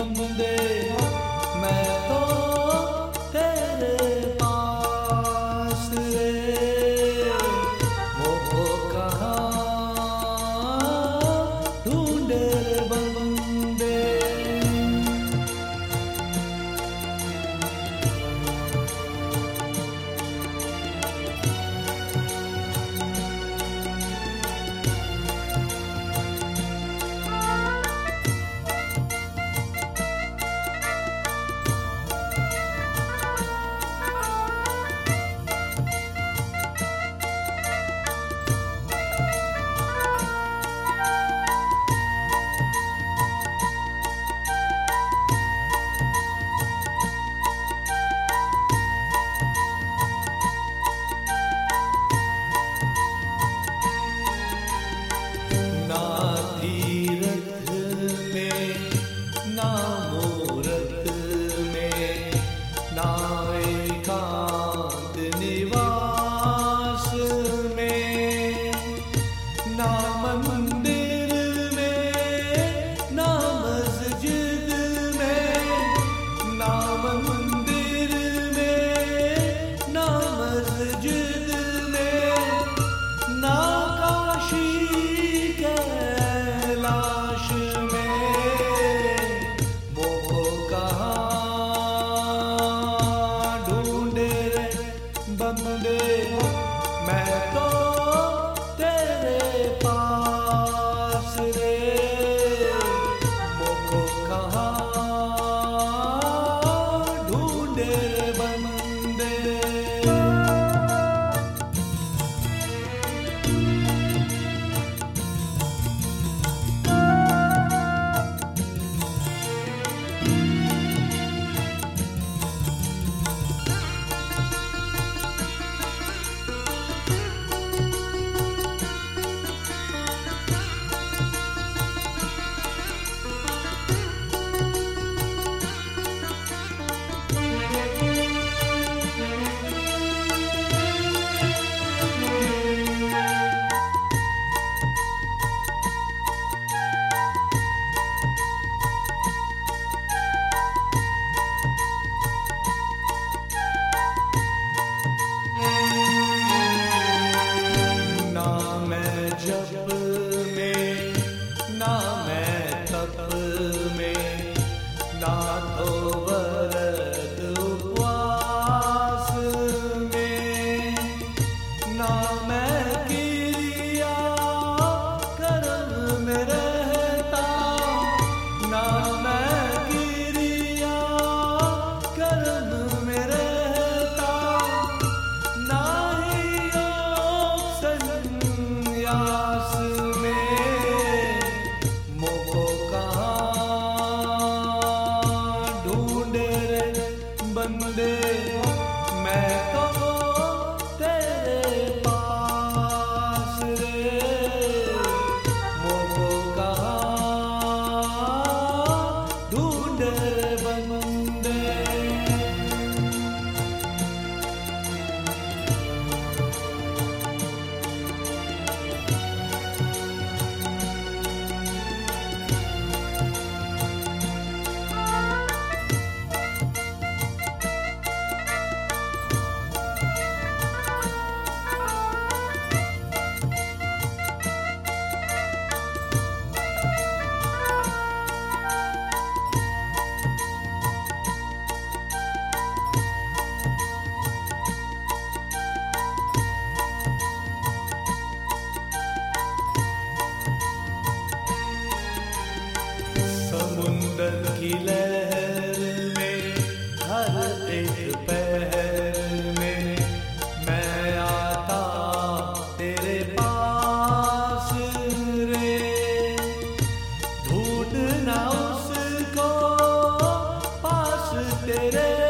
없는데. में हर में मैं तेरे पास रे। उसको पास तेरे